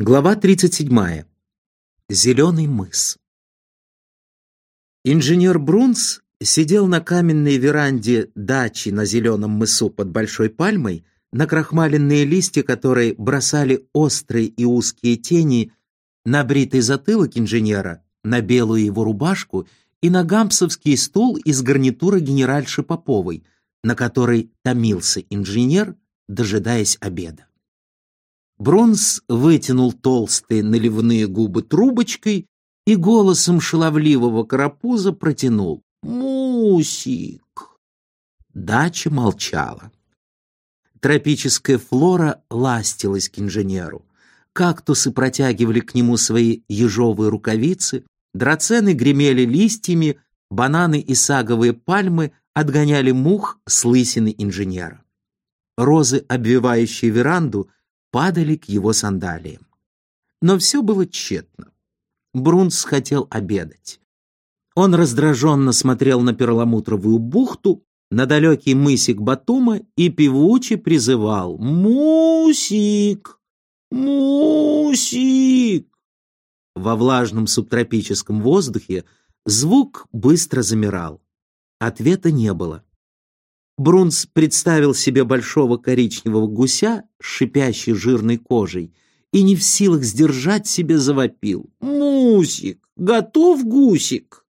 Глава 37. Зеленый мыс. Инженер Брунс сидел на каменной веранде дачи на зеленом мысу под большой пальмой, на крахмаленные листья которой бросали острые и узкие тени на бритый затылок инженера, на белую его рубашку и на гампсовский стул из гарнитура генеральши Поповой, на которой томился инженер, дожидаясь обеда. Бронз вытянул толстые наливные губы трубочкой и голосом шаловливого карапуза протянул «Мусик!». Дача молчала. Тропическая флора ластилась к инженеру. Кактусы протягивали к нему свои ежовые рукавицы, драцены гремели листьями, бананы и саговые пальмы отгоняли мух с лысины инженера. Розы, обвивающие веранду, падали к его сандалиям. Но все было тщетно. Брунс хотел обедать. Он раздраженно смотрел на перламутровую бухту, на далекий мысик Батума и певуче призывал «Мусик! Мусик!». Во влажном субтропическом воздухе звук быстро замирал. Ответа не было. Брунс представил себе большого коричневого гуся с шипящей жирной кожей и не в силах сдержать себя завопил. «Мусик! Готов гусик!»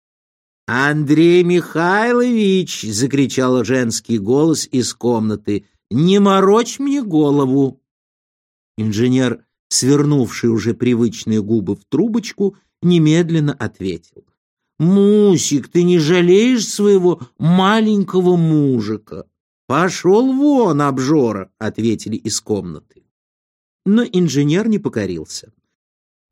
«Андрей Михайлович!» — закричал женский голос из комнаты. «Не морочь мне голову!» Инженер, свернувший уже привычные губы в трубочку, немедленно ответил. «Мусик, ты не жалеешь своего маленького мужика?» «Пошел вон, обжора!» — ответили из комнаты. Но инженер не покорился.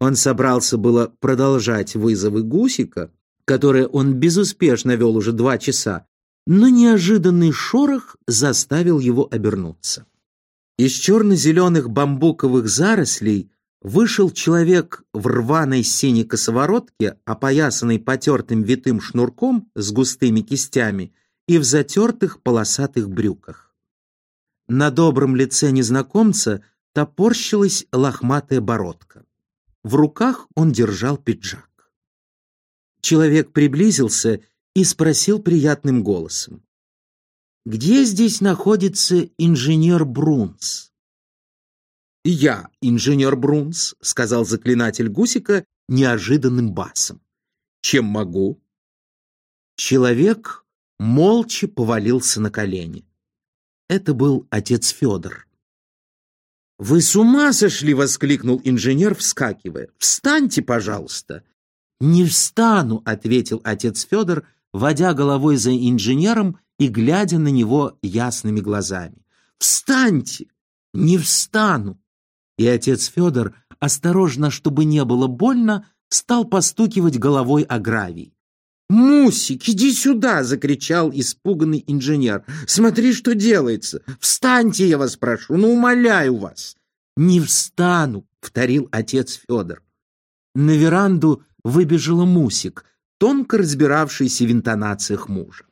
Он собрался было продолжать вызовы Гусика, которые он безуспешно вел уже два часа, но неожиданный шорох заставил его обернуться. Из черно-зеленых бамбуковых зарослей вышел человек в рваной синей косоворотке, опоясанной потертым витым шнурком с густыми кистями и в затертых полосатых брюках. На добром лице незнакомца топорщилась лохматая бородка. В руках он держал пиджак. Человек приблизился и спросил приятным голосом. «Где здесь находится инженер Брунс?» «Я, инженер Брунс», — сказал заклинатель Гусика неожиданным басом. «Чем могу?» Человек молча повалился на колени. Это был отец Федор. «Вы с ума сошли!» — воскликнул инженер, вскакивая. «Встаньте, пожалуйста!» «Не встану!» — ответил отец Федор, водя головой за инженером и глядя на него ясными глазами. «Встаньте!» «Не встану!» И отец Федор, осторожно, чтобы не было больно, стал постукивать головой о гравий. «Мусик, иди сюда!» — закричал испуганный инженер. «Смотри, что делается! Встаньте, я вас прошу, ну, умоляю вас!» «Не встану!» — повторил отец Федор. На веранду выбежала Мусик, тонко разбиравшийся в интонациях мужа.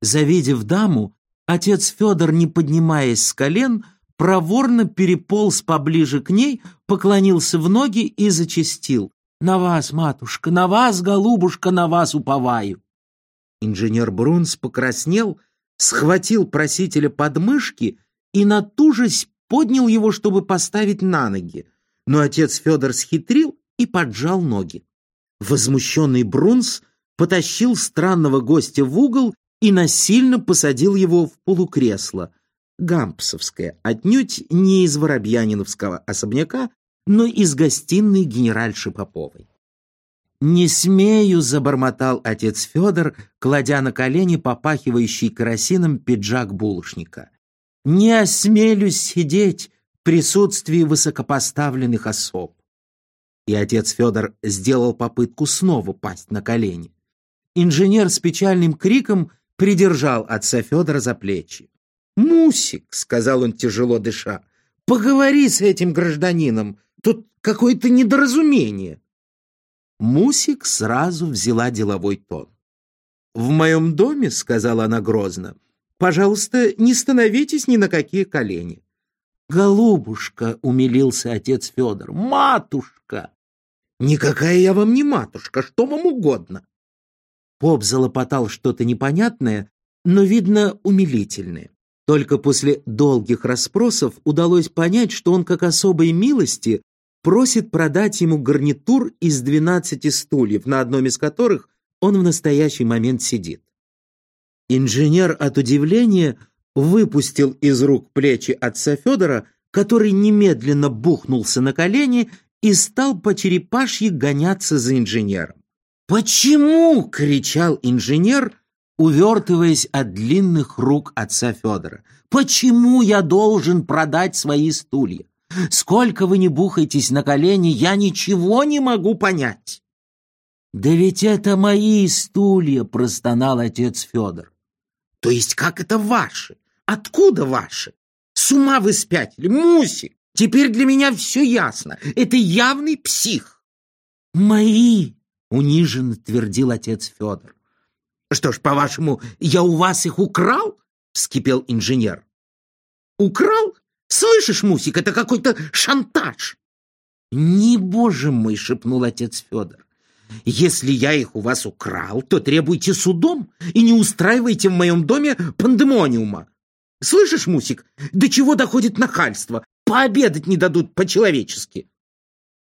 Завидев даму, отец Федор, не поднимаясь с колен, проворно переполз поближе к ней, поклонился в ноги и зачастил. «На вас, матушка, на вас, голубушка, на вас уповаю!» Инженер Брунс покраснел, схватил просителя под мышки и, натужись, поднял его, чтобы поставить на ноги. Но отец Федор схитрил и поджал ноги. Возмущенный Брунс потащил странного гостя в угол и насильно посадил его в полукресло — Гампсовская, отнюдь не из Воробьяниновского особняка, но из гостиной генеральши Поповой. «Не смею», — забормотал отец Федор, кладя на колени попахивающий керосином пиджак булочника. «Не осмелюсь сидеть в присутствии высокопоставленных особ». И отец Федор сделал попытку снова пасть на колени. Инженер с печальным криком придержал отца Федора за плечи. «Мусик», — сказал он, тяжело дыша, — «поговори с этим гражданином, тут какое-то недоразумение». Мусик сразу взяла деловой тон. «В моем доме», — сказала она грозно, — «пожалуйста, не становитесь ни на какие колени. «Голубушка!» — умилился отец Федор. «Матушка!» «Никакая я вам не матушка, что вам угодно!» Поп залопотал что-то непонятное, но, видно, умилительное. Только после долгих расспросов удалось понять, что он, как особой милости, просит продать ему гарнитур из двенадцати стульев, на одном из которых он в настоящий момент сидит. Инженер от удивления выпустил из рук плечи отца Федора, который немедленно бухнулся на колени и стал по черепашьи гоняться за инженером. «Почему?» — кричал инженер, увертываясь от длинных рук отца Федора. «Почему я должен продать свои стулья? Сколько вы не бухаетесь на колени, я ничего не могу понять!» «Да ведь это мои стулья!» — простонал отец Федор. «То есть как это ваши? Откуда ваши? С ума вы спятили, Мусик! Теперь для меня все ясно. Это явный псих!» «Мои!» — униженно твердил отец Федор. «Что ж, по-вашему, я у вас их украл?» — вскипел инженер. «Украл? Слышишь, Мусик, это какой-то шантаж!» «Не, боже мой!» — шепнул отец Федор. «Если я их у вас украл, то требуйте судом и не устраивайте в моем доме пандемониума. Слышишь, Мусик, до чего доходит нахальство? Пообедать не дадут по-человечески!»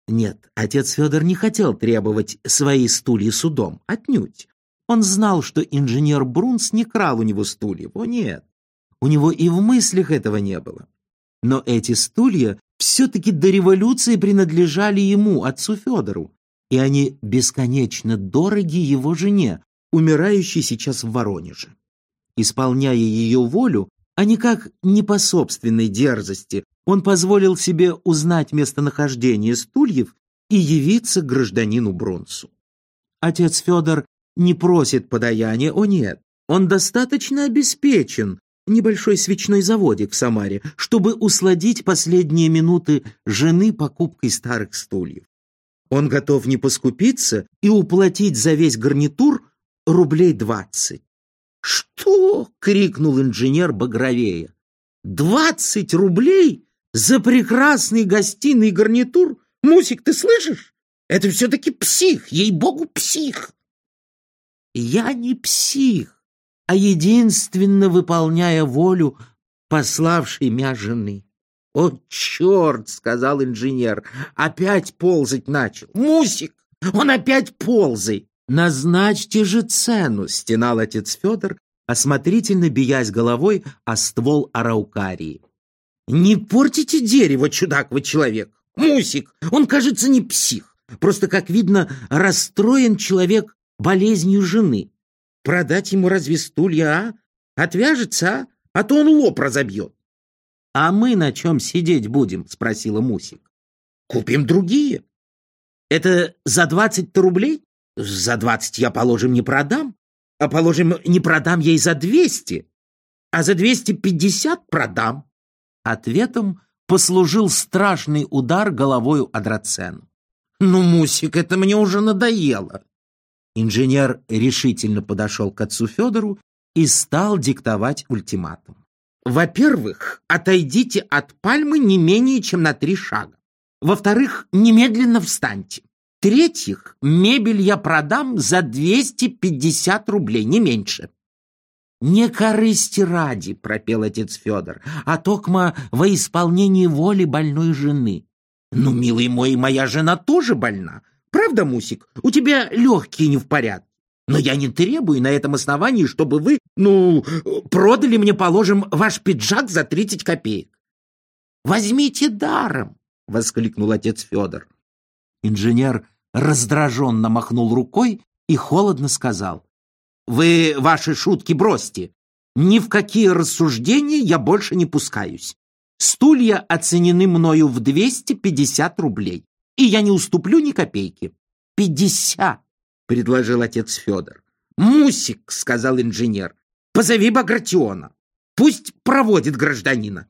Нет, отец Федор не хотел требовать свои стулья судом, отнюдь. Он знал, что инженер Брунс не крал у него стульев. О нет, у него и в мыслях этого не было. Но эти стулья все-таки до революции принадлежали ему, отцу Федору, и они бесконечно дороги его жене, умирающей сейчас в Воронеже. Исполняя ее волю, а никак не по собственной дерзости, он позволил себе узнать местонахождение стульев и явиться гражданину Бронсу. Отец Федор не просит подаяния, о нет, он достаточно обеспечен, небольшой свечной заводик в Самаре, чтобы усладить последние минуты жены покупкой старых стульев. Он готов не поскупиться и уплатить за весь гарнитур рублей двадцать. «Что?» — крикнул инженер Багровея. «Двадцать рублей за прекрасный гостиный гарнитур? Мусик, ты слышишь? Это все-таки псих, ей-богу, псих!» «Я не псих, а единственно выполняя волю пославшей меня жены». «О, черт!» — сказал инженер. «Опять ползать начал. Мусик, он опять ползает!» «Назначьте же цену!» — стенал отец Федор, осмотрительно биясь головой о ствол араукарии. «Не портите дерево, чудак вы человек! Мусик, он, кажется, не псих. Просто, как видно, расстроен человек болезнью жены. Продать ему разве стулья, а? Отвяжется, а? А то он лоб разобьет». «А мы на чем сидеть будем?» — спросила Мусик. «Купим другие». «Это за двадцать рублей?» За двадцать я, положим, не продам, а, положим, не продам ей за двести, а за двести пятьдесят продам. Ответом послужил страшный удар головою о драцену. «Ну, Мусик, это мне уже надоело!» Инженер решительно подошел к отцу Федору и стал диктовать ультиматум. «Во-первых, отойдите от пальмы не менее чем на три шага. Во-вторых, немедленно встаньте. В-третьих, мебель я продам за 250 рублей, не меньше. «Не корысти ради», — пропел отец Федор, «а токма во исполнении воли больной жены». «Ну, милый мой, моя жена тоже больна. Правда, Мусик? У тебя легкие не в порядке. Но я не требую на этом основании, чтобы вы, ну, продали мне, положим, ваш пиджак за 30 копеек». «Возьмите даром», — воскликнул отец Федор. Инженер раздраженно махнул рукой и холодно сказал. «Вы ваши шутки бросьте. Ни в какие рассуждения я больше не пускаюсь. Стулья оценены мною в 250 рублей, и я не уступлю ни копейки. «Пятьдесят!» — предложил отец Федор. «Мусик!» — сказал инженер. «Позови Багратиона. Пусть проводит гражданина».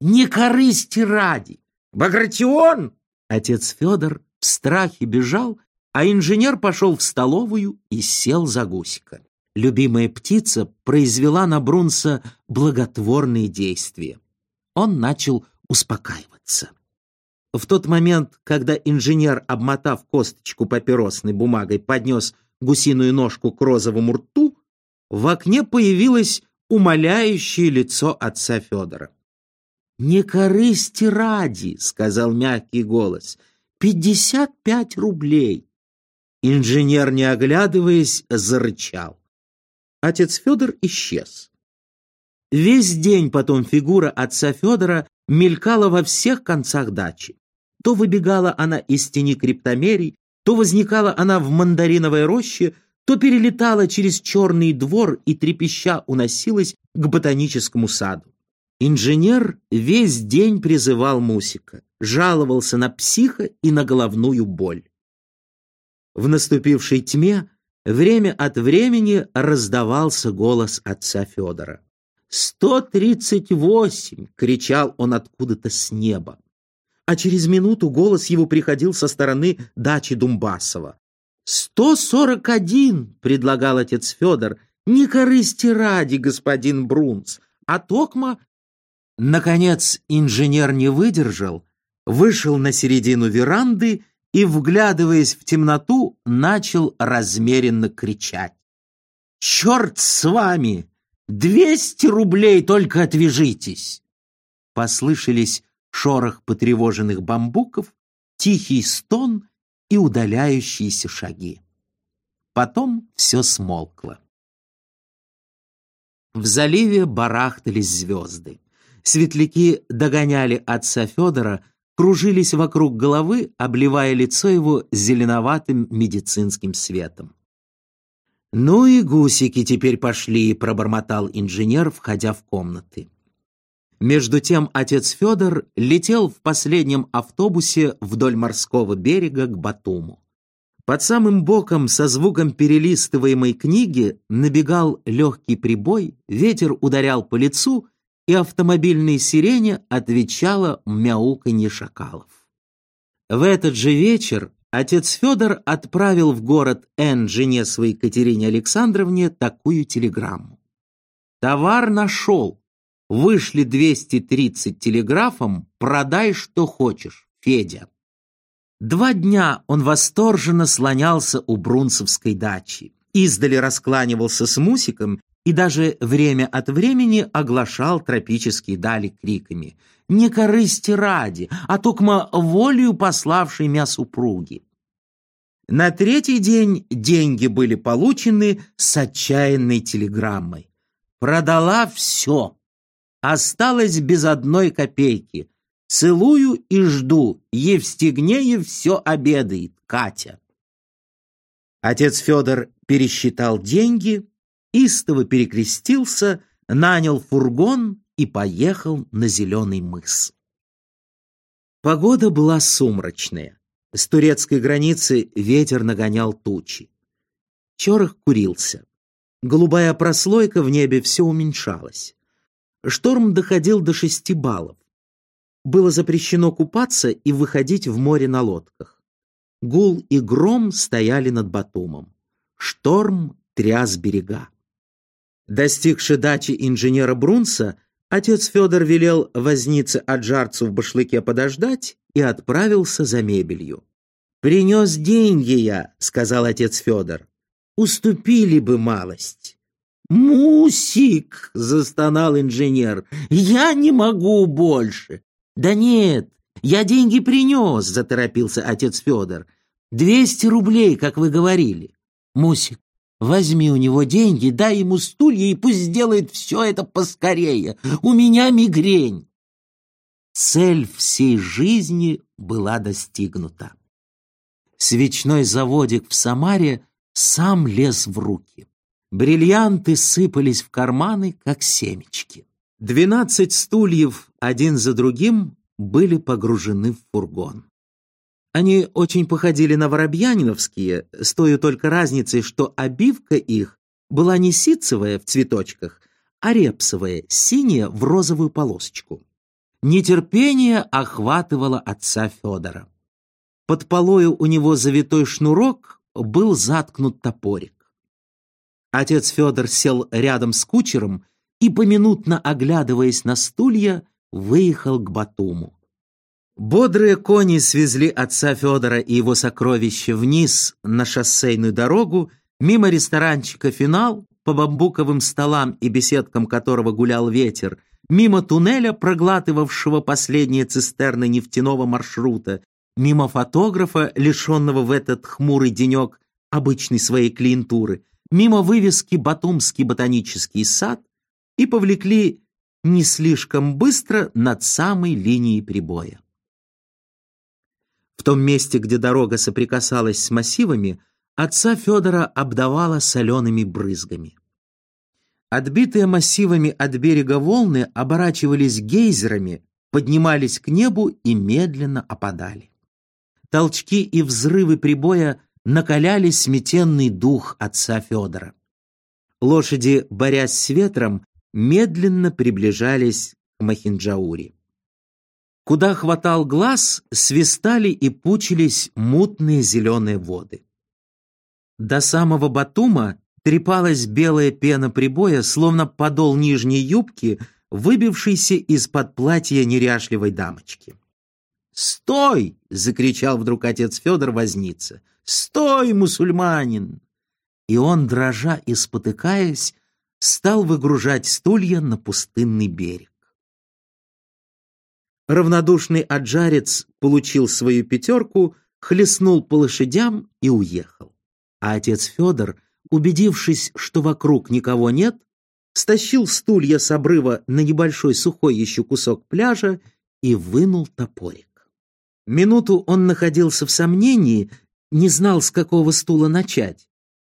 «Не корысти ради!» «Багратион!» Отец Федор в страхе бежал, а инженер пошел в столовую и сел за гусика. Любимая птица произвела на Брунса благотворные действия. Он начал успокаиваться. В тот момент, когда инженер, обмотав косточку папиросной бумагой, поднес гусиную ножку к розовому рту, в окне появилось умоляющее лицо отца Федора. «Не корысти ради», — сказал мягкий голос, — «пятьдесят пять рублей». Инженер, не оглядываясь, зарычал. Отец Федор исчез. Весь день потом фигура отца Федора мелькала во всех концах дачи. То выбегала она из тени криптомерий, то возникала она в мандариновой роще, то перелетала через черный двор и трепеща уносилась к ботаническому саду. Инженер весь день призывал Мусика, жаловался на психа и на головную боль. В наступившей тьме время от времени раздавался голос отца Федора. «Сто тридцать восемь!» — кричал он откуда-то с неба. А через минуту голос его приходил со стороны дачи Думбасова. «Сто сорок один!» — предлагал отец Федор. «Не корысти ради, господин Брунц, а токма Наконец инженер не выдержал, вышел на середину веранды и, вглядываясь в темноту, начал размеренно кричать. «Черт с вами! Двести рублей только отвяжитесь!» Послышались шорох потревоженных бамбуков, тихий стон и удаляющиеся шаги. Потом все смолкло. В заливе барахтались звезды. Светляки догоняли отца Федора, кружились вокруг головы, обливая лицо его зеленоватым медицинским светом. «Ну и гусики теперь пошли», — пробормотал инженер, входя в комнаты. Между тем отец Федор летел в последнем автобусе вдоль морского берега к Батуму. Под самым боком со звуком перелистываемой книги набегал легкий прибой, ветер ударял по лицу — и автомобильной сирене отвечало мяуканье шакалов. В этот же вечер отец Федор отправил в город Н жене своей Катерине Александровне такую телеграмму. «Товар нашел. Вышли 230 телеграфом, продай, что хочешь, Федя». Два дня он восторженно слонялся у Брунцевской дачи, издали раскланивался с Мусиком и даже время от времени оглашал тропические дали криками «Не корысти ради, а токмо волею пославшей мя супруги». На третий день деньги были получены с отчаянной телеграммой. Продала все. Осталось без одной копейки. Целую и жду. Евстигнеев все обедает. Катя. Отец Федор пересчитал деньги, истово перекрестился, нанял фургон и поехал на Зеленый мыс. Погода была сумрачная. С турецкой границы ветер нагонял тучи. Чорох курился. Голубая прослойка в небе все уменьшалась. Шторм доходил до шести баллов. Было запрещено купаться и выходить в море на лодках. Гул и гром стояли над Батумом. Шторм тряс берега. Достигши дачи инженера Брунса, отец Федор велел вознице Аджарцу в башлыке подождать и отправился за мебелью. «Принес деньги я», — сказал отец Федор. «Уступили бы малость». «Мусик!» — застонал инженер. «Я не могу больше!» «Да нет, я деньги принес!» — заторопился отец Федор. «Двести рублей, как вы говорили». «Мусик, Возьми у него деньги, дай ему стулья и пусть сделает все это поскорее. У меня мигрень. Цель всей жизни была достигнута. Свечной заводик в Самаре сам лез в руки. Бриллианты сыпались в карманы, как семечки. Двенадцать стульев один за другим были погружены в фургон. Они очень походили на воробьяниновские, с той только разницей, что обивка их была не ситцевая в цветочках, а репсовая, синяя в розовую полосочку. Нетерпение охватывало отца Федора. Под полою у него завитой шнурок был заткнут топорик. Отец Федор сел рядом с кучером и, поминутно оглядываясь на стулья, выехал к Батуму. Бодрые кони свезли отца Федора и его сокровища вниз на шоссейную дорогу, мимо ресторанчика «Финал», по бамбуковым столам и беседкам которого гулял ветер, мимо туннеля, проглатывавшего последние цистерны нефтяного маршрута, мимо фотографа, лишенного в этот хмурый денек обычной своей клиентуры, мимо вывески «Батумский ботанический сад» и повлекли не слишком быстро над самой линией прибоя. В том месте, где дорога соприкасалась с массивами, отца Федора обдавала солеными брызгами. Отбитые массивами от берега волны оборачивались гейзерами, поднимались к небу и медленно опадали. Толчки и взрывы прибоя накаляли сметенный дух отца Федора. Лошади, борясь с ветром, медленно приближались к Махинджаури. Куда хватал глаз, свистали и пучились мутные зеленые воды. До самого Батума трепалась белая пена прибоя, словно подол нижней юбки, выбившийся из-под платья неряшливой дамочки. «Стой!» — закричал вдруг отец Федор возница. «Стой, мусульманин!» И он, дрожа и спотыкаясь, стал выгружать стулья на пустынный берег. Равнодушный аджарец получил свою пятерку, хлестнул по лошадям и уехал. А отец Федор, убедившись, что вокруг никого нет, стащил стулья с обрыва на небольшой сухой еще кусок пляжа и вынул топорик. Минуту он находился в сомнении, не знал, с какого стула начать.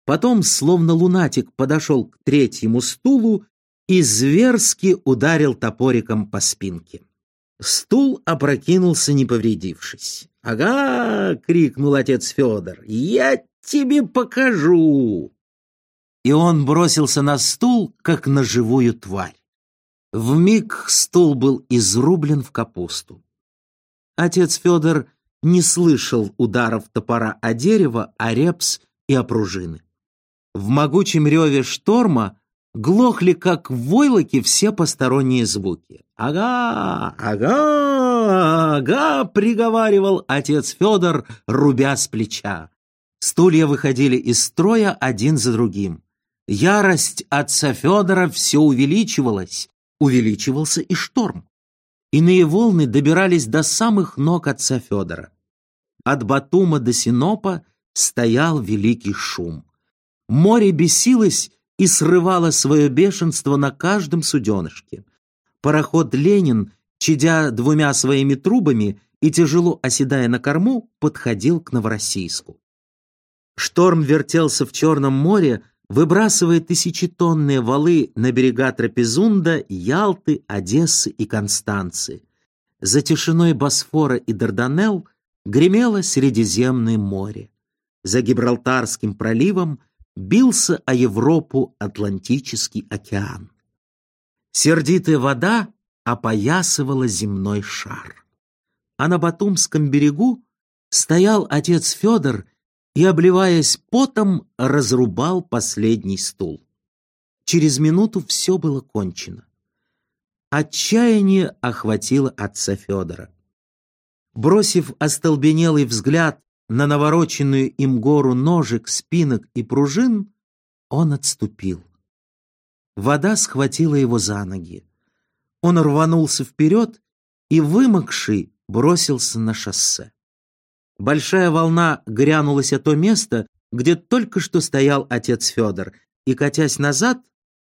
Потом, словно лунатик, подошел к третьему стулу и зверски ударил топориком по спинке. Стул опрокинулся, не повредившись. «Ага!» — крикнул отец Федор. «Я тебе покажу!» И он бросился на стул, как на живую тварь. Вмиг стул был изрублен в капусту. Отец Федор не слышал ударов топора о дерево, о репс и о пружины. В могучем реве шторма глохли, как в войлоке, все посторонние звуки. «Ага, ага, ага!» — приговаривал отец Федор, рубя с плеча. Стулья выходили из строя один за другим. Ярость отца Федора все увеличивалась, увеличивался и шторм. Иные волны добирались до самых ног отца Федора. От Батума до Синопа стоял великий шум. Море бесилось и срывало свое бешенство на каждом суденышке пароход «Ленин», чадя двумя своими трубами и тяжело оседая на корму, подходил к Новороссийску. Шторм вертелся в Черном море, выбрасывая тысячетонные валы на берега Трапезунда, Ялты, Одессы и Констанции. За тишиной Босфора и Дарданелл гремело Средиземное море. За Гибралтарским проливом бился о Европу Атлантический океан. Сердитая вода опоясывала земной шар. А на Батумском берегу стоял отец Федор и, обливаясь потом, разрубал последний стул. Через минуту все было кончено. Отчаяние охватило отца Федора. Бросив остолбенелый взгляд на навороченную им гору ножек, спинок и пружин, он отступил. Вода схватила его за ноги. Он рванулся вперед и, вымокший, бросился на шоссе. Большая волна грянулась о то место, где только что стоял отец Федор, и, катясь назад,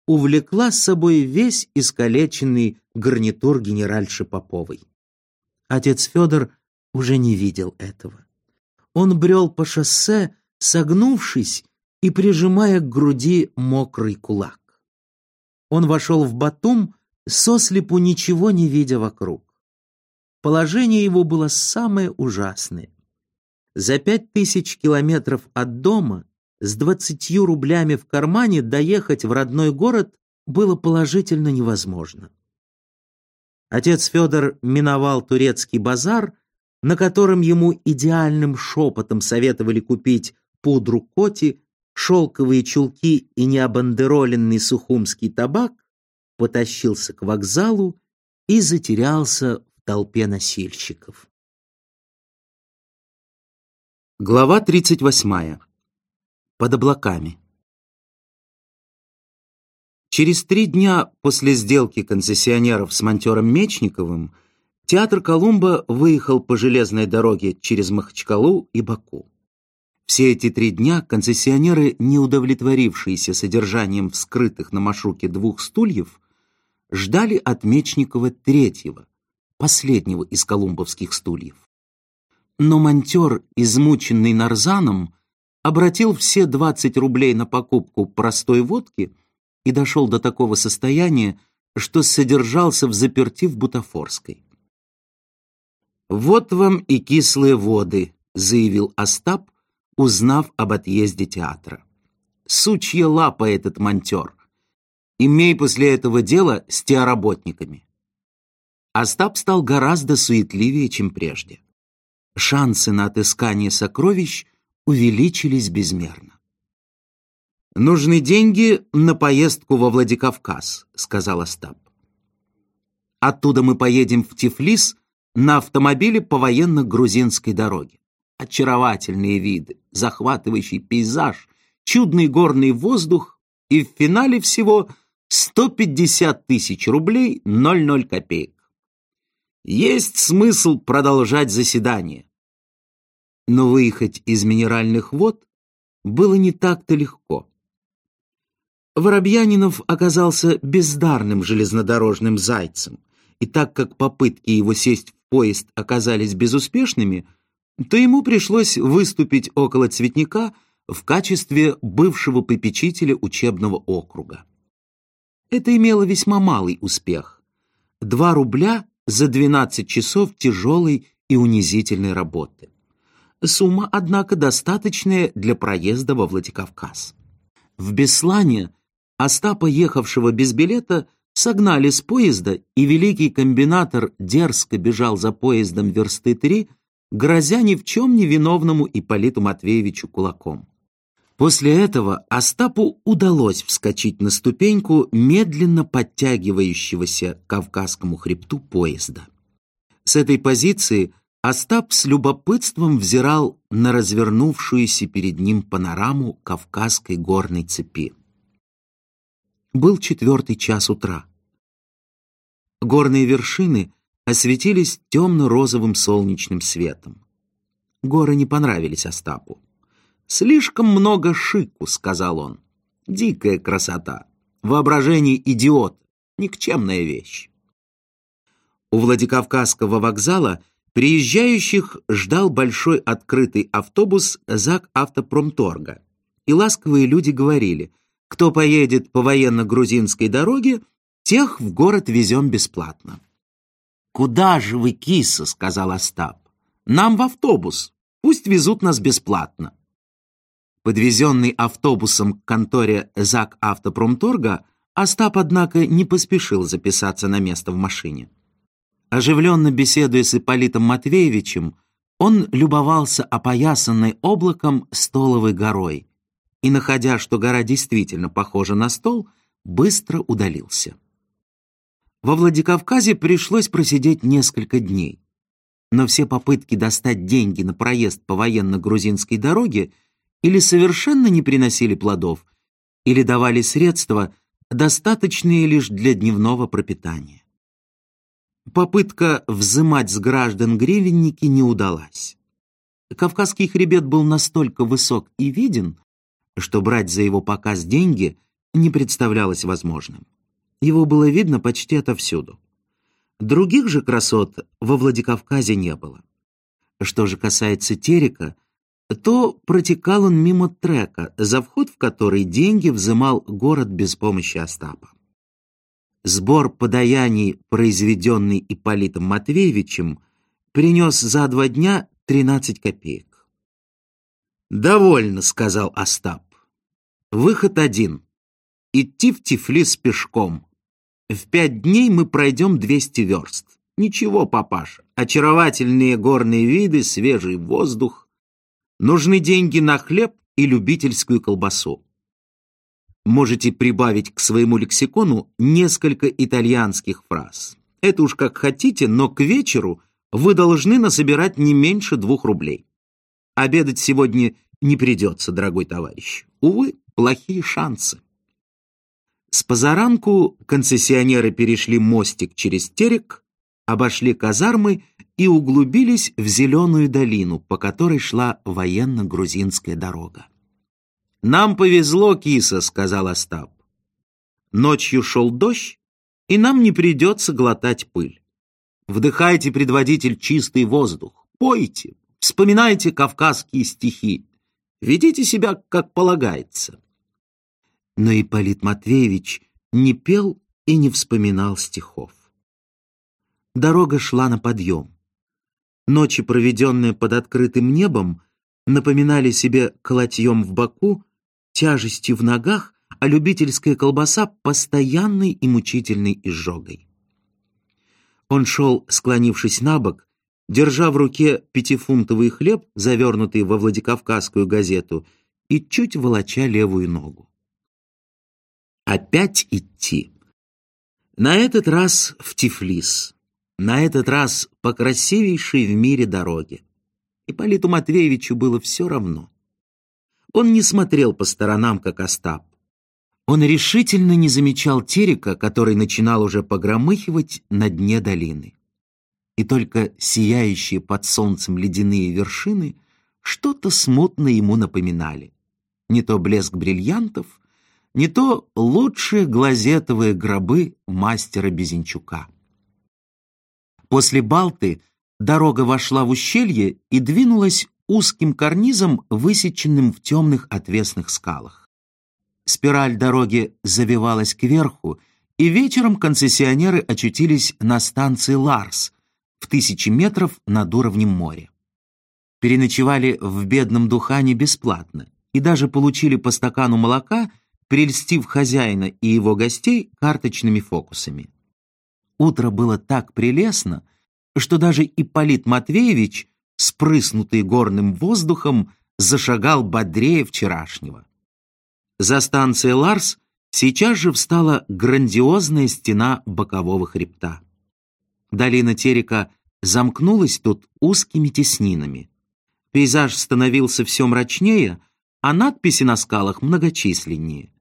увлекла с собой весь искалеченный гарнитур генеральши Поповой. Отец Федор уже не видел этого. Он брел по шоссе, согнувшись и прижимая к груди мокрый кулак. Он вошел в Батум, сослепу ничего не видя вокруг. Положение его было самое ужасное. За пять тысяч километров от дома с двадцатью рублями в кармане доехать в родной город было положительно невозможно. Отец Федор миновал турецкий базар, на котором ему идеальным шепотом советовали купить пудру коти, шелковые чулки и необандероленный сухумский табак, потащился к вокзалу и затерялся в толпе носильщиков. Глава 38. Под облаками. Через три дня после сделки концессионеров с монтером Мечниковым театр Колумба выехал по железной дороге через Махачкалу и Баку. Все эти три дня концессионеры, не удовлетворившиеся содержанием вскрытых на маршруте двух стульев, ждали от Мечникова третьего, последнего из колумбовских стульев. Но монтер, измученный нарзаном, обратил все 20 рублей на покупку простой водки и дошел до такого состояния, что содержался в заперти в Бутафорской. «Вот вам и кислые воды», — заявил Остап, узнав об отъезде театра. «Сучья лапа этот монтер. Имей после этого дело с теоработниками». Остап стал гораздо суетливее, чем прежде шансы на отыскание сокровищ увеличились безмерно. «Нужны деньги на поездку во Владикавказ», — сказал Остап. «Оттуда мы поедем в Тифлис на автомобиле по военно-грузинской дороге. Очаровательные виды, захватывающий пейзаж, чудный горный воздух и в финале всего 150 тысяч рублей 00 копеек. Есть смысл продолжать заседание. Но выехать из минеральных вод было не так-то легко. Воробьянинов оказался бездарным железнодорожным зайцем, и так как попытки его сесть в поезд оказались безуспешными, то ему пришлось выступить около цветника в качестве бывшего попечителя учебного округа. Это имело весьма малый успех. Два рубля за 12 часов тяжелой и унизительной работы. Сумма, однако, достаточная для проезда во Владикавказ. В Беслане Остапа, ехавшего без билета, согнали с поезда, и великий комбинатор дерзко бежал за поездом версты три, грозя ни в чем не виновному Ипполиту Матвеевичу кулаком. После этого Остапу удалось вскочить на ступеньку медленно подтягивающегося к Кавказскому хребту поезда. С этой позиции Остап с любопытством взирал на развернувшуюся перед ним панораму Кавказской горной цепи. Был четвертый час утра. Горные вершины осветились темно-розовым солнечным светом. Горы не понравились Остапу. «Слишком много шику», — сказал он. «Дикая красота. Воображение идиот. Никчемная вещь». У Владикавказского вокзала приезжающих ждал большой открытый автобус ЗАГ Автопромторга. И ласковые люди говорили, кто поедет по военно-грузинской дороге, тех в город везем бесплатно. «Куда же вы, киса?» — сказал Остап. «Нам в автобус. Пусть везут нас бесплатно». Подвезенный автобусом к конторе ЗАГ Автопромторга, Остап, однако, не поспешил записаться на место в машине. Оживленно беседуя с Ипполитом Матвеевичем, он любовался опоясанной облаком столовой горой и, находя, что гора действительно похожа на стол, быстро удалился. Во Владикавказе пришлось просидеть несколько дней, но все попытки достать деньги на проезд по военно-грузинской дороге – или совершенно не приносили плодов, или давали средства, достаточные лишь для дневного пропитания. Попытка взымать с граждан гривенники не удалась. Кавказский хребет был настолько высок и виден, что брать за его показ деньги не представлялось возможным. Его было видно почти отовсюду. Других же красот во Владикавказе не было. Что же касается Терека, то протекал он мимо трека, за вход в который деньги взымал город без помощи Остапа. Сбор подаяний, произведенный Ипполитом Матвеевичем, принес за два дня 13 копеек. «Довольно», — сказал Остап. «Выход один. Идти в Тифлис пешком. В пять дней мы пройдем 200 верст. Ничего, папаша, очаровательные горные виды, свежий воздух, Нужны деньги на хлеб и любительскую колбасу. Можете прибавить к своему лексикону несколько итальянских фраз. Это уж как хотите, но к вечеру вы должны насобирать не меньше двух рублей. Обедать сегодня не придется, дорогой товарищ. Увы, плохие шансы. С позаранку концессионеры перешли мостик через терек, обошли казармы и углубились в зеленую долину, по которой шла военно-грузинская дорога. «Нам повезло, киса», — сказал Остап. «Ночью шел дождь, и нам не придется глотать пыль. Вдыхайте, предводитель, чистый воздух, пойте, вспоминайте кавказские стихи, ведите себя, как полагается». Но Ипполит Матвеевич не пел и не вспоминал стихов. Дорога шла на подъем. Ночи, проведенные под открытым небом, напоминали себе колотьем в боку, тяжестью в ногах, а любительская колбаса — постоянной и мучительной изжогой. Он шел, склонившись на бок, держа в руке пятифунтовый хлеб, завернутый во Владикавказскую газету, и чуть волоча левую ногу. Опять идти. На этот раз в Тифлис. На этот раз по красивейшей в мире дороге. Ипполиту Матвеевичу было все равно. Он не смотрел по сторонам, как Остап. Он решительно не замечал терека, который начинал уже погромыхивать на дне долины. И только сияющие под солнцем ледяные вершины что-то смутно ему напоминали. Не то блеск бриллиантов, не то лучшие глазетовые гробы мастера Безенчука. После Балты дорога вошла в ущелье и двинулась узким карнизом, высеченным в темных отвесных скалах. Спираль дороги завивалась кверху, и вечером концессионеры очутились на станции Ларс в тысячи метров над уровнем моря. Переночевали в бедном Духане бесплатно и даже получили по стакану молока – прельстив хозяина и его гостей карточными фокусами. Утро было так прелестно, что даже Ипполит Матвеевич, спрыснутый горным воздухом, зашагал бодрее вчерашнего. За станцией Ларс сейчас же встала грандиозная стена бокового хребта. Долина Терека замкнулась тут узкими теснинами. Пейзаж становился все мрачнее, а надписи на скалах многочисленнее.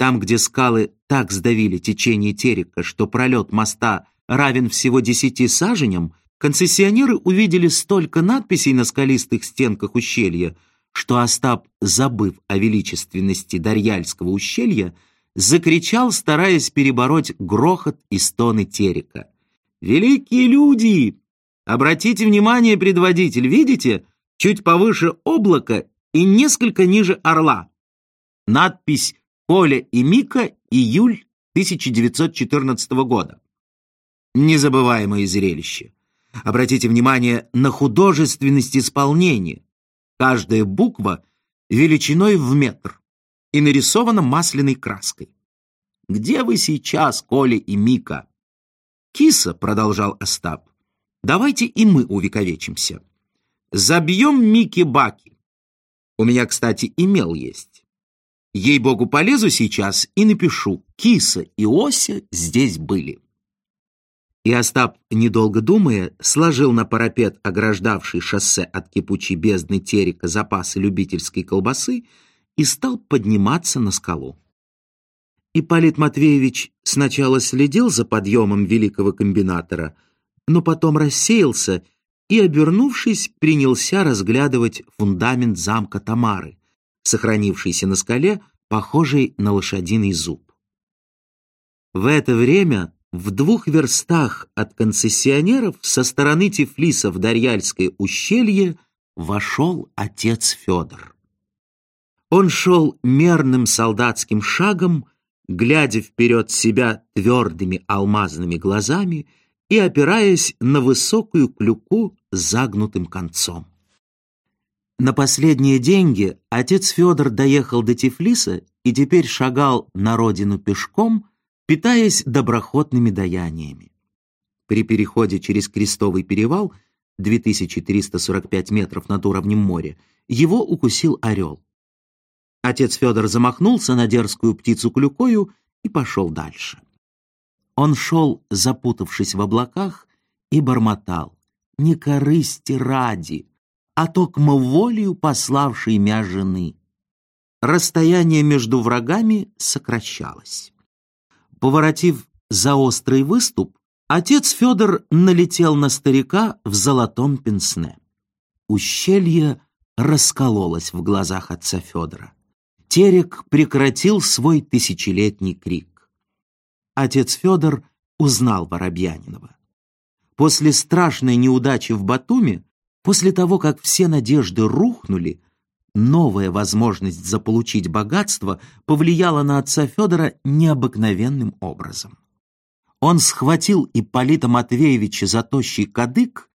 Там, где скалы так сдавили течение терека, что пролет моста равен всего десяти саженям, концессионеры увидели столько надписей на скалистых стенках ущелья, что Остап, забыв о величественности Дарьяльского ущелья, закричал, стараясь перебороть грохот и стоны терека. «Великие люди! Обратите внимание, предводитель, видите? Чуть повыше облака и несколько ниже орла. Надпись Коля и Мика, июль 1914 года. Незабываемое зрелище. Обратите внимание на художественность исполнения. Каждая буква величиной в метр и нарисована масляной краской. «Где вы сейчас, Коля и Мика?» «Киса», — продолжал Остап, — «давайте и мы увековечимся. Забьем Мики-Баки. У меня, кстати, имел есть. Ей-богу, полезу сейчас и напишу «Киса и Ося здесь были». И Остап, недолго думая, сложил на парапет, ограждавший шоссе от кипучей бездны терека запасы любительской колбасы и стал подниматься на скалу. Ипполит Матвеевич сначала следил за подъемом великого комбинатора, но потом рассеялся и, обернувшись, принялся разглядывать фундамент замка Тамары, сохранившийся на скале, похожий на лошадиный зуб. В это время в двух верстах от концессионеров со стороны Тифлиса в Дарьяльское ущелье вошел отец Федор. Он шел мерным солдатским шагом, глядя вперед себя твердыми алмазными глазами и опираясь на высокую клюку загнутым концом. На последние деньги отец Федор доехал до Тифлиса и теперь шагал на родину пешком, питаясь доброходными даяниями. При переходе через Крестовый перевал, 2345 метров над уровнем моря, его укусил орел. Отец Федор замахнулся на дерзкую птицу клюкою и пошел дальше. Он шел, запутавшись в облаках, и бормотал. «Не корысти ради, а токмо волею пославшей мя жены». Расстояние между врагами сокращалось. Поворотив за острый выступ, отец Федор налетел на старика в золотом пенсне. Ущелье раскололось в глазах отца Федора. Терек прекратил свой тысячелетний крик. Отец Федор узнал Воробьянинова. После страшной неудачи в Батуми, после того, как все надежды рухнули, новая возможность заполучить богатство повлияла на отца Федора необыкновенным образом. Он схватил Ипполита Матвеевича за тощий кадык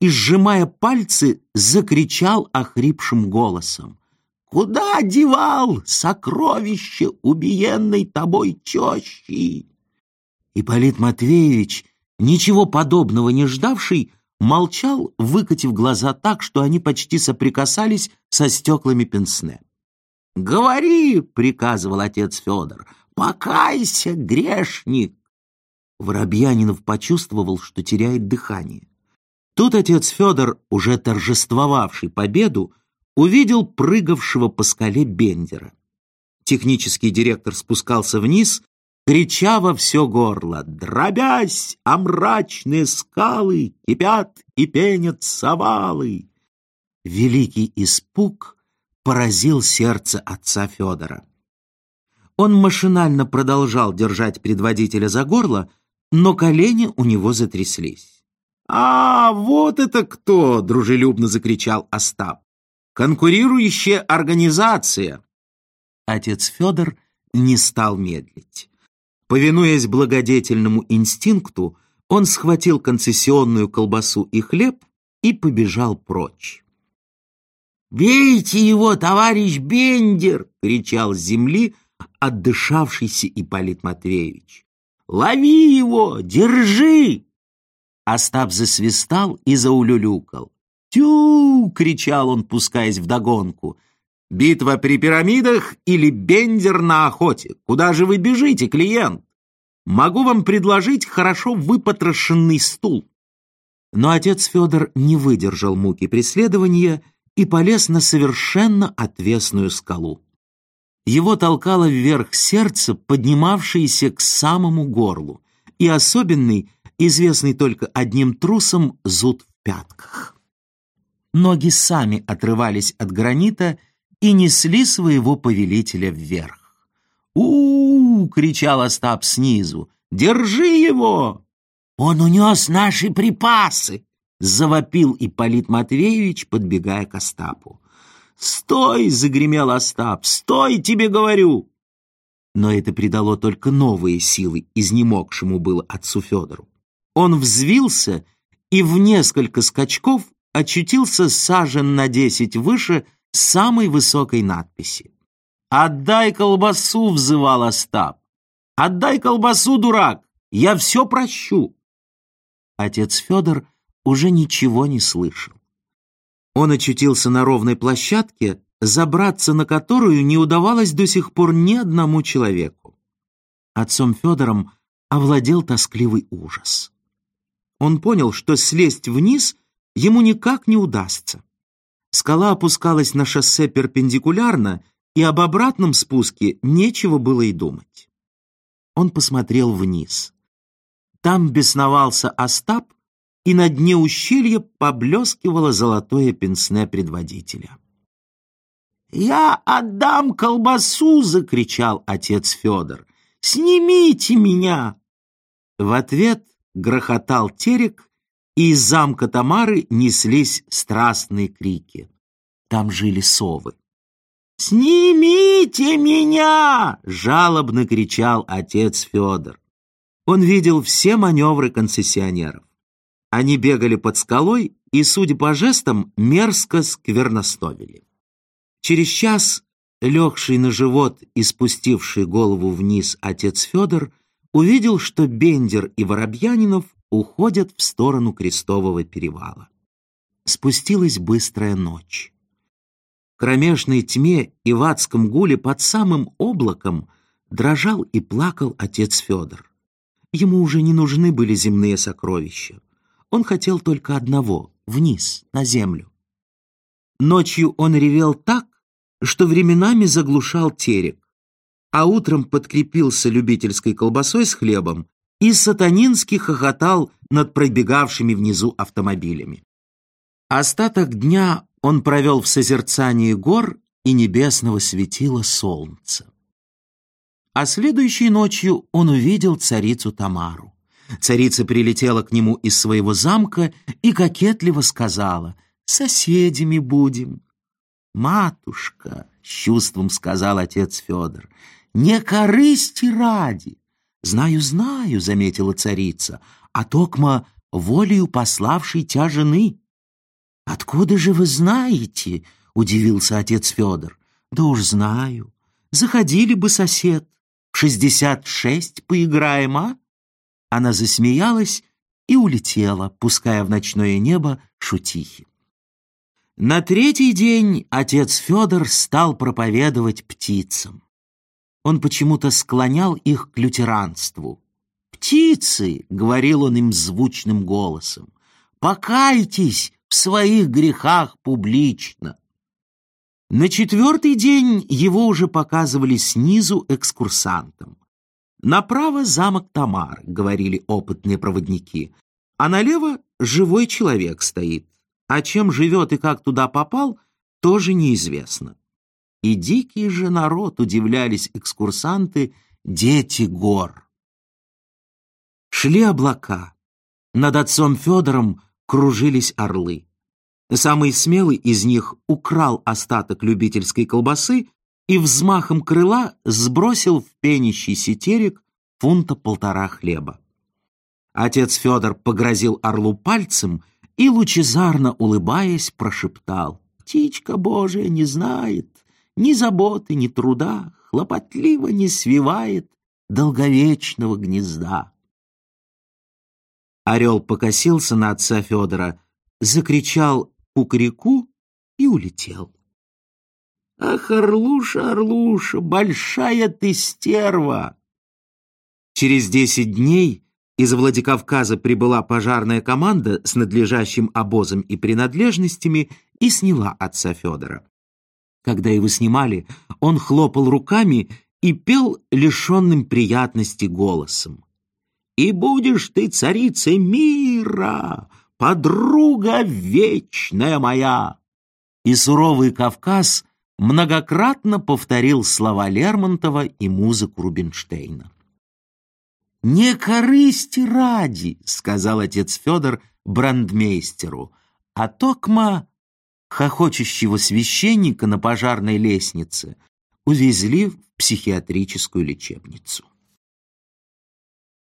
и, сжимая пальцы, закричал охрипшим голосом. «Куда девал сокровище убиенной тобой тещи?» Ипполит Матвеевич, ничего подобного не ждавший, молчал, выкатив глаза так, что они почти соприкасались со стеклами пенсне. «Говори!» — приказывал отец Федор. «Покайся, грешник!» Воробьянинов почувствовал, что теряет дыхание. Тут отец Федор, уже торжествовавший победу, увидел прыгавшего по скале Бендера. Технический директор спускался вниз, крича во все горло «Дробясь, а мрачные скалы кипят и пенят совалы!» Великий испуг поразил сердце отца Федора. Он машинально продолжал держать предводителя за горло, но колени у него затряслись. «А, вот это кто!» — дружелюбно закричал Остап. «Конкурирующая организация!» Отец Федор не стал медлить. Повинуясь благодетельному инстинкту, он схватил концессионную колбасу и хлеб и побежал прочь. «Бейте его, товарищ Бендер!» — кричал с земли отдышавшийся Ипполит Матвеевич. «Лови его! Держи!» Остап засвистал и заулюлюкал. «Тю!» — кричал он, пускаясь вдогонку. «Битва при пирамидах или бендер на охоте? Куда же вы бежите, клиент? Могу вам предложить хорошо выпотрошенный стул». Но отец Федор не выдержал муки преследования и полез на совершенно отвесную скалу. Его толкало вверх сердце, поднимавшееся к самому горлу, и особенный известный только одним трусом зуд в пятках. Ноги сами отрывались от гранита и несли своего повелителя вверх. у, -у, -у кричал Остап снизу. «Держи его!» «Он унес наши припасы!» — завопил Ипполит Матвеевич, подбегая к Остапу. «Стой!» — загремел Остап. «Стой, тебе говорю!» Но это придало только новые силы изнемогшему было отцу Федору. Он взвился и в несколько скачков очутился сажен на десять выше самой высокой надписи. «Отдай колбасу!» — взывал Остап. «Отдай колбасу, дурак! Я все прощу!» Отец Федор уже ничего не слышал. Он очутился на ровной площадке, забраться на которую не удавалось до сих пор ни одному человеку. Отцом Федором овладел тоскливый ужас он понял, что слезть вниз ему никак не удастся. Скала опускалась на шоссе перпендикулярно, и об обратном спуске нечего было и думать. Он посмотрел вниз. Там бесновался Остап, и на дне ущелья поблескивало золотое пенсне предводителя. «Я отдам колбасу!» — закричал отец Федор. «Снимите меня!» В ответ грохотал терек, и из замка Тамары неслись страстные крики. Там жили совы. «Снимите меня!» — жалобно кричал отец Федор. Он видел все маневры концессионеров. Они бегали под скалой и, судя по жестам, мерзко скверностовили. Через час, легший на живот и спустивший голову вниз отец Федор, увидел, что Бендер и Воробьянинов уходят в сторону Крестового перевала. Спустилась быстрая ночь. В кромешной тьме и в адском гуле под самым облаком дрожал и плакал отец Федор. Ему уже не нужны были земные сокровища. Он хотел только одного — вниз, на землю. Ночью он ревел так, что временами заглушал терек, а утром подкрепился любительской колбасой с хлебом и сатанински хохотал над пробегавшими внизу автомобилями. Остаток дня он провел в созерцании гор и небесного светила солнца. А следующей ночью он увидел царицу Тамару. Царица прилетела к нему из своего замка и кокетливо сказала «Соседями будем». «Матушка», — с чувством сказал отец Федор, — «не корысти ради». «Знаю, знаю», — заметила царица, — «а токма волею пославшей тя жены». «Откуда же вы знаете?» — удивился отец Федор. «Да уж знаю. Заходили бы сосед. В шестьдесят шесть поиграем, а?» Она засмеялась и улетела, пуская в ночное небо шутихи. На третий день отец Федор стал проповедовать птицам. Он почему-то склонял их к лютеранству. «Птицы!» — говорил он им звучным голосом. «Покайтесь в своих грехах публично!» На четвертый день его уже показывали снизу экскурсантам. «Направо замок Тамар», — говорили опытные проводники, «а налево живой человек стоит, а чем живет и как туда попал, тоже неизвестно». И дикий же народ удивлялись экскурсанты, дети гор. Шли облака. Над отцом Федором кружились орлы. Самый смелый из них украл остаток любительской колбасы и взмахом крыла сбросил в пенящийся терек фунта полтора хлеба. Отец Федор погрозил орлу пальцем и, лучезарно улыбаясь, прошептал «Птичка Божия не знает ни заботы, ни труда, хлопотливо не свивает долговечного гнезда». Орел покосился на отца Федора, закричал кукареку и улетел. «Ах, Орлуша, Орлуша, большая ты стерва!» Через десять дней из Владикавказа прибыла пожарная команда с надлежащим обозом и принадлежностями и сняла отца Федора. Когда его снимали, он хлопал руками и пел лишенным приятности голосом. «И будешь ты царицей мира, подруга вечная моя!» И суровый Кавказ многократно повторил слова Лермонтова и музыку Рубинштейна. «Не корысти ради», — сказал отец Федор брандмейстеру, а токма хохочущего священника на пожарной лестнице увезли в психиатрическую лечебницу.